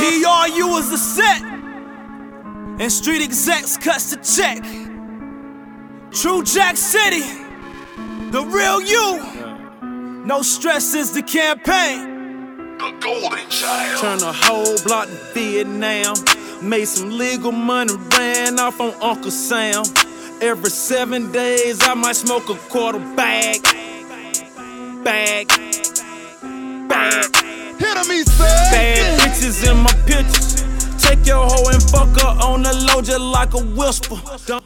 TRU is the set, and street execs cuts the check. True Jack City, the real you. No stress is the campaign. The golden child. Turn a whole block to Vietnam. Made some legal money, ran off on Uncle Sam. Every seven days, I might smoke a quarter bag. Bag. Bag. Hit him, he said. Bad your hoe and fuck her on the low just like a whisper.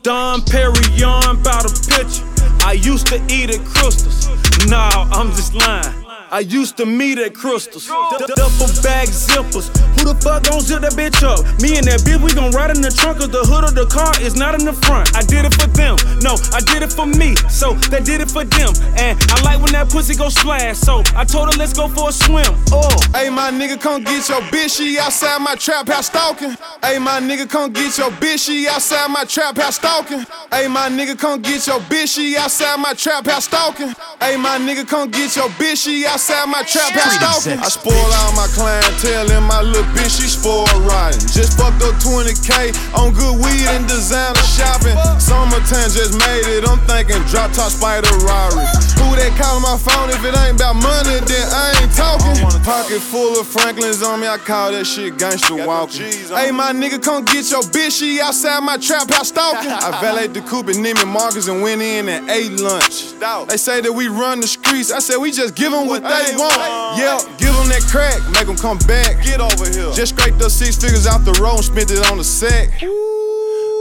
Dom Pérignon bout a picture. I used to eat at Crystals. Nah, I'm just lying. I used to meet at Crystals. Duffel bag zippers. Who the fuck gon' zip that bitch up? Me and that bitch, we gon' ride in the trunk of the hood of the car. It's not in the front. I did it for them. No, I did it for me. So they did it for them. And I like when that pussy go splash. So I told her, let's go for a swim. Oh. Hey, my nigga, come get your bitch. She outside my trap house stalking. Hey, my nigga, come get your bitch. She outside my trap house stalking. Hey, my nigga, come get your bitch. She outside my trap house stalking. Hey, my nigga, come get your bitch. She outside my trap house stalking. I spoil all my clientele and my little bitch, she spoiled rotten. Just fucked up 20k on good weed and designer shopping. Summertime just made it. I'm thinking drop top spider Rari. Who that calling my phone? If it ain't about money, then I ain't talking. Pocket full of Franklins on me, I call that shit gangster walking. Hey, my nigga, come get your bitch. She outside my trap house stalking. I valet the coupe at Neiman Marcus and went in and ate lunch. They say that we run the streets. I said we just give them what they want. Yeah, give them that crack, make them come back. Get over here. Just scraped up six figures out the road and spent it on the sack.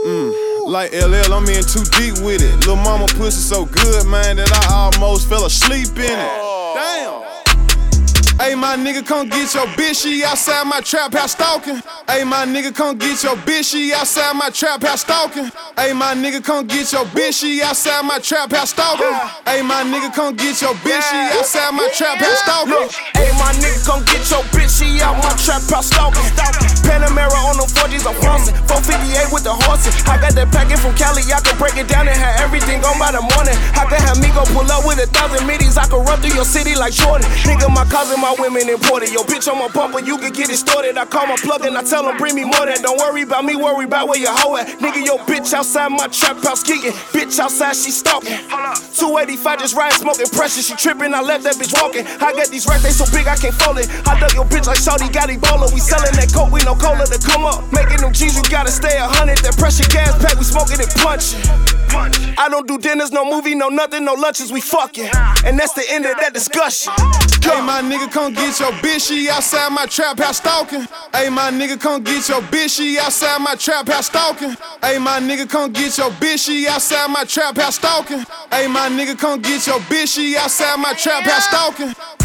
Mm, like LL, I'm in too deep with it. Lil' mama pussy so good, man, that I almost fell asleep in it. Damn. Hey, my nigga, come get your bitch. She outside my trap house stalking. Hey, my nigga, come get your bitch. She outside my trap house stalking. Hey, my nigga, come get your bitch. She outside my trap house stalking. Hey, my nigga, come get your bitch. She outside my trap house stalking. Hey, my nigga, come get your bitch. She out my trap house stalking. Panamera on them 4Gs, I'm flossing. 458 with the horses. I got that packet from Cali. I can break it down and have everything on by the morning. I can have me go pull up with a thousand middies. I can run through your city like Jordan. Nigga, my cousin, my women imported. Yo, bitch, I'm a bumper. You can get it started. I call my plug and I tell them bring me more than. Don't worry about me, worry about where your hoe at. Nigga, yo, bitch outside my trap house kicking. Bitch outside, she stalking. 285 just riding, smoking pressure. She tripping. I left that bitch walking. I got these racks, they so big I can't fold it. I dug your bitch like Shawty got Ebola. We selling that coke, we no cola to come up. Making them G's, you gotta stay a hundred. That pressure gas pack, we smoking and punching. I don't do dinners, no movie, no nothing, no lunches, we fucking. And that's the end of that discussion. Hey, my nigga, come get your bitch. She outside my trap house stalking. Hey, my nigga, come get your bitch. She outside my trap house stalking. Hey, my nigga, come get your bitch. She outside my trap house stalking. Hey, my nigga, come get your bitch. She outside my trap house stalking.